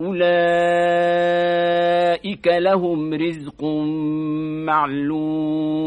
أولئك لهم رزق معلوم.